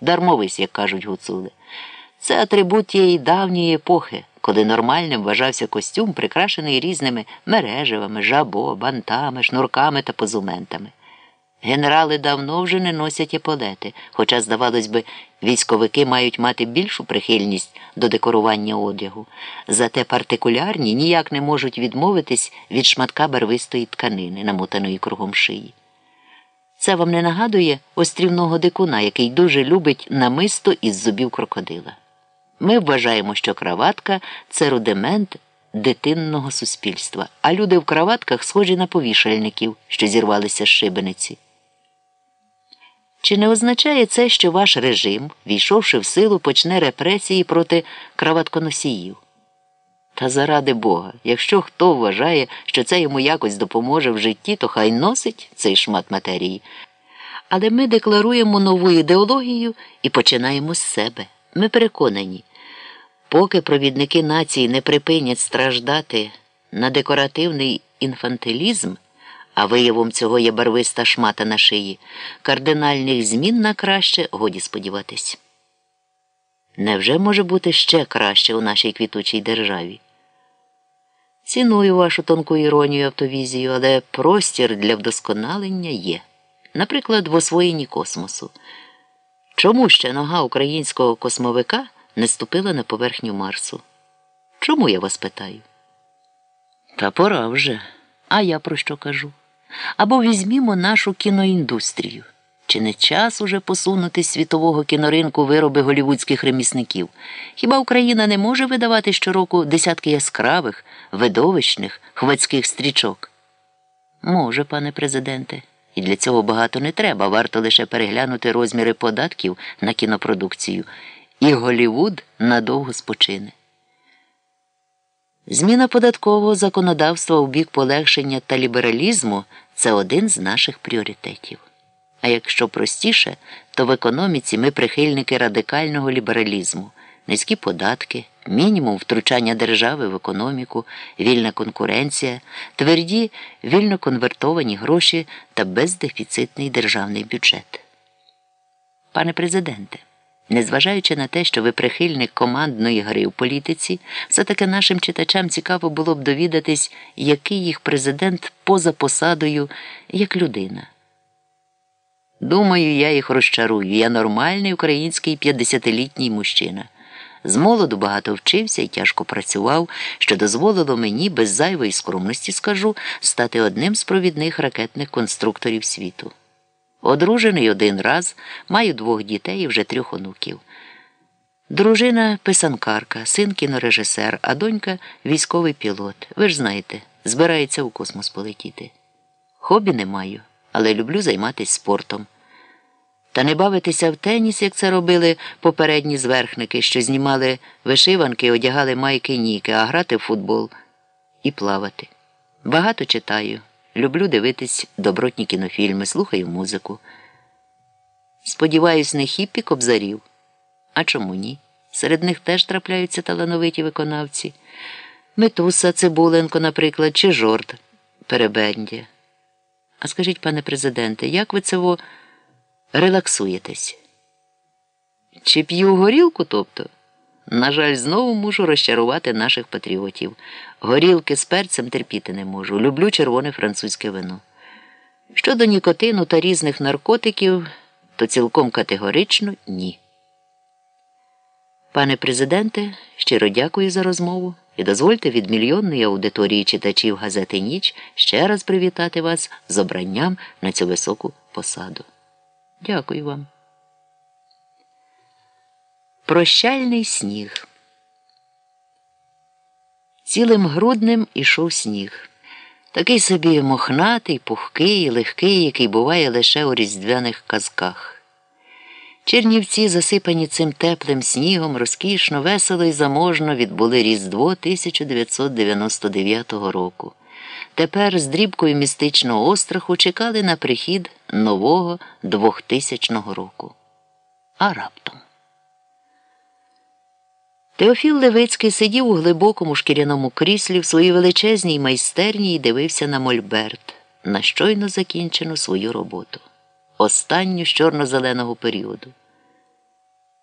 дармовись, як кажуть гуцули. Це атрибут тієї давньої епохи, коли нормальним вважався костюм, прикрашений різними мережевами, жабо, бантами, шнурками та позументами. Генерали давно вже не носять еполети, хоча, здавалось би, військовики мають мати більшу прихильність до декорування одягу. Зате партикулярні ніяк не можуть відмовитись від шматка барвистої тканини, намотаної кругом шиї. Це вам не нагадує острівного дикуна, який дуже любить намисто із зубів крокодила. Ми вважаємо, що краватка це рудимент дитинного суспільства, а люди в краватках схожі на повішальників, що зірвалися з шибениці. Чи не означає це, що ваш режим, війшовши в силу, почне репресії проти краватконосіїв? Та заради Бога, якщо хто вважає, що це йому якось допоможе в житті, то хай носить цей шмат матерії. Але ми декларуємо нову ідеологію і починаємо з себе. Ми переконані, поки провідники нації не припинять страждати на декоративний інфантилізм, а виявом цього є барвиста шмата на шиї, кардинальних змін на краще годі сподіватись. Невже може бути ще краще у нашій квітучій державі? Ціную вашу тонку іронію автовізію, але простір для вдосконалення є, наприклад, в освоєнні космосу. Чому ще нога українського космовика не ступила на поверхню Марсу? Чому я вас питаю? Та пора вже. А я про що кажу? Або візьмімо нашу кіноіндустрію. Чи не час уже посунути з світового кіноринку вироби голівудських ремісників? Хіба Україна не може видавати щороку десятки яскравих, видовищних, хвацьких стрічок? Може, пане президенте, і для цього багато не треба. Варто лише переглянути розміри податків на кінопродукцію, і Голівуд надовго спочине. Зміна податкового законодавства у бік полегшення та лібералізму це один з наших пріоритетів. А якщо простіше, то в економіці ми прихильники радикального лібералізму, низькі податки, мінімум втручання держави в економіку, вільна конкуренція, тверді вільно конвертовані гроші та бездефіцитний державний бюджет. Пане президенте, незважаючи на те, що ви прихильник командної гри в політиці, все таки нашим читачам цікаво було б довідатись, який їх президент поза посадою як людина. Думаю, я їх розчарую. Я нормальний український 50-літній мужчина. З молоду багато вчився і тяжко працював, що дозволило мені без зайвої скромності скажу стати одним з провідних ракетних конструкторів світу. Одружений один раз, маю двох дітей і вже трьох онуків. Дружина писанкарка, син кінорежисер, а донька військовий пілот. Ви ж знаєте, збирається у космос полетіти. Хобі не маю але люблю займатися спортом. Та не бавитися в теніс, як це робили попередні зверхники, що знімали вишиванки, одягали майки ніки, а грати в футбол і плавати. Багато читаю, люблю дивитись добротні кінофільми, слухаю музику. Сподіваюсь, не хіппі кобзарів. А чому ні? Серед них теж трапляються талановиті виконавці. Метуса Цибуленко, наприклад, чи Жорд Перебендя. А скажіть, пане президенте, як ви цього релаксуєтесь? Чи п'ю горілку, тобто? На жаль, знову мушу розчарувати наших патріотів. Горілки з перцем терпіти не можу. Люблю червоне французьке вино. Щодо нікотину та різних наркотиків, то цілком категорично ні. Пане президенте, щиро дякую за розмову і дозвольте від мільйонної аудиторії читачів газети Ніч ще раз привітати вас з обранням на цю високу посаду. Дякую вам. Прощальний сніг. Цілим груднем ішов сніг. Такий собі мохнатий, пухкий, легкий, який буває лише у різдвяних казках. Чернівці, засипані цим теплим снігом, розкішно, весело і заможно відбули Різдво 1999 року. Тепер з дрібкою містичного остраху чекали на прихід нового 2000 року. А раптом. Теофіл Левицький сидів у глибокому шкіряному кріслі в своїй величезній майстерні і дивився на Мольберт, на щойно закінчену свою роботу, останню з чорно-зеленого періоду.